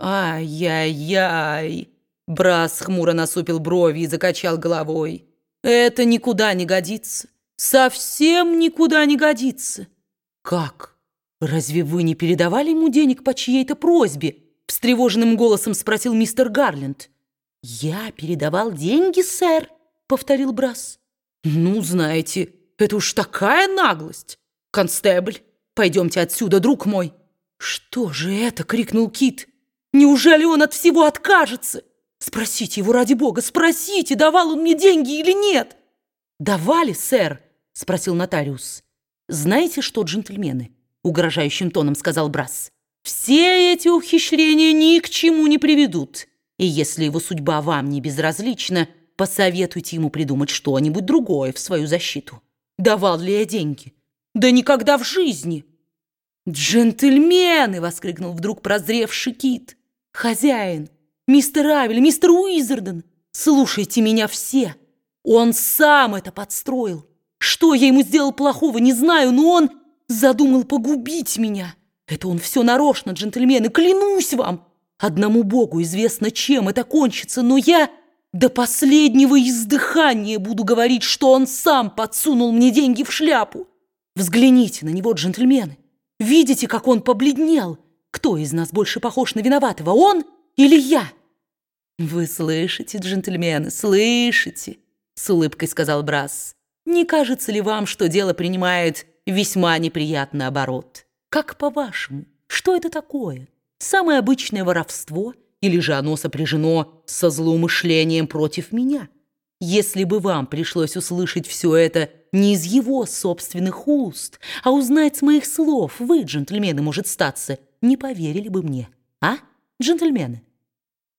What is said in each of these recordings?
Ай-яй-яй. Брас хмуро насупил брови и закачал головой. Это никуда не годится. Совсем никуда не годится. Как? Разве вы не передавали ему денег по чьей-то просьбе? Встревоженным голосом спросил мистер Гарленд. Я передавал деньги, сэр, повторил Брас. Ну, знаете, это уж такая наглость. Констебль, пойдемте отсюда, друг мой. Что же это? крикнул Кит. Неужели он от всего откажется? Спросите его ради бога, спросите, давал он мне деньги или нет. Давали, сэр, спросил нотариус. Знаете что, джентльмены? Угрожающим тоном сказал Брас. Все эти ухищрения ни к чему не приведут. И если его судьба вам не безразлична, посоветуйте ему придумать что-нибудь другое в свою защиту. Давал ли я деньги? Да никогда в жизни. «Джентльмены!» — воскликнул вдруг прозревший кит. «Хозяин! Мистер Авель, мистер Уизерден! Слушайте меня все! Он сам это подстроил! Что я ему сделал плохого, не знаю, но он задумал погубить меня! Это он все нарочно, джентльмены, клянусь вам! Одному Богу известно, чем это кончится, но я до последнего издыхания буду говорить, что он сам подсунул мне деньги в шляпу! Взгляните на него, джентльмены! Видите, как он побледнел?» Кто из нас больше похож на виноватого, он или я?» «Вы слышите, джентльмены, слышите?» С улыбкой сказал Брас. «Не кажется ли вам, что дело принимает весьма неприятный оборот? Как по-вашему, что это такое? Самое обычное воровство или же оно сопряжено со злоумышлением против меня? Если бы вам пришлось услышать все это не из его собственных уст, а узнать с моих слов, вы, джентльмены, может статься, не поверили бы мне, а, джентльмены?»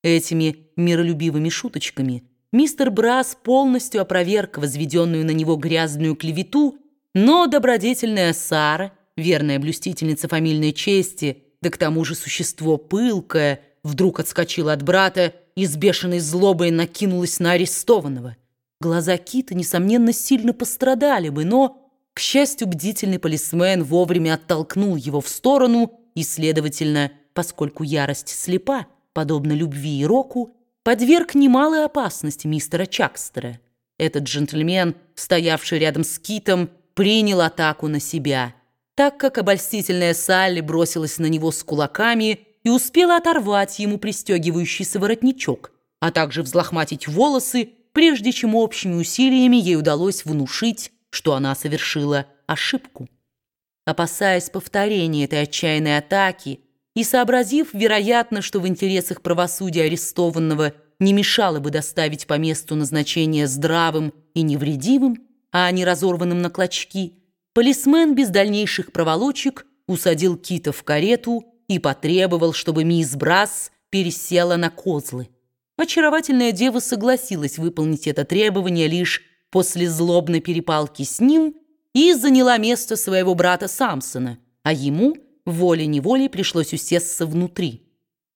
Этими миролюбивыми шуточками мистер Брас полностью опроверг возведенную на него грязную клевету, но добродетельная Сара, верная блюстительница фамильной чести, да к тому же существо пылкое, вдруг отскочила от брата и с бешеной злобой накинулась на арестованного. Глаза Кита, несомненно, сильно пострадали бы, но, к счастью, бдительный полисмен вовремя оттолкнул его в сторону и, следовательно, поскольку ярость слепа, подобно любви и року, подверг немалой опасности мистера Чакстера. Этот джентльмен, стоявший рядом с Китом, принял атаку на себя, так как обольстительная Салли бросилась на него с кулаками и успела оторвать ему пристегивающийся воротничок, а также взлохматить волосы, прежде чем общими усилиями ей удалось внушить, что она совершила ошибку. Опасаясь повторения этой отчаянной атаки и сообразив, вероятно, что в интересах правосудия арестованного не мешало бы доставить по месту назначения здравым и невредимым, а не разорванным на клочки, полисмен без дальнейших проволочек усадил Кита в карету и потребовал, чтобы мисс Брас пересела на козлы. Очаровательная дева согласилась выполнить это требование лишь после злобной перепалки с ним и заняла место своего брата Самсона, а ему волей-неволей пришлось усесться внутри.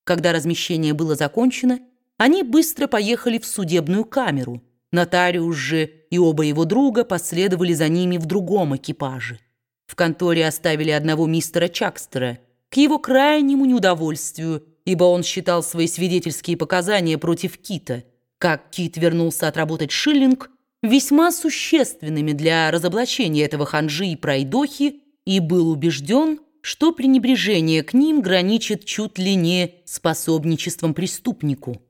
Когда размещение было закончено, они быстро поехали в судебную камеру. Нотариус же и оба его друга последовали за ними в другом экипаже. В конторе оставили одного мистера Чакстера к его крайнему неудовольствию, ибо он считал свои свидетельские показания против Кита. Как Кит вернулся отработать шиллинг – весьма существенными для разоблачения этого ханжи и пройдохи и был убежден, что пренебрежение к ним граничит чуть ли не способничеством преступнику.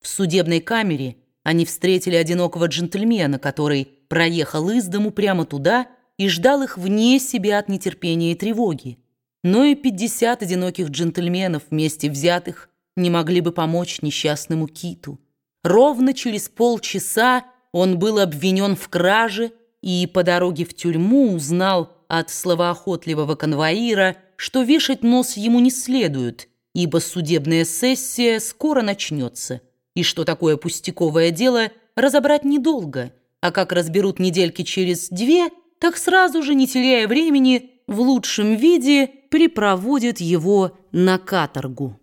В судебной камере они встретили одинокого джентльмена, который проехал из дому прямо туда и ждал их вне себя от нетерпения и тревоги. Но и 50 одиноких джентльменов вместе взятых не могли бы помочь несчастному Киту. Ровно через полчаса он был обвинен в краже и по дороге в тюрьму узнал от словоохотливого конвоира, что вешать нос ему не следует, ибо судебная сессия скоро начнется, и что такое пустяковое дело разобрать недолго, а как разберут недельки через две, так сразу же, не теряя времени, в лучшем виде припроводят его на каторгу.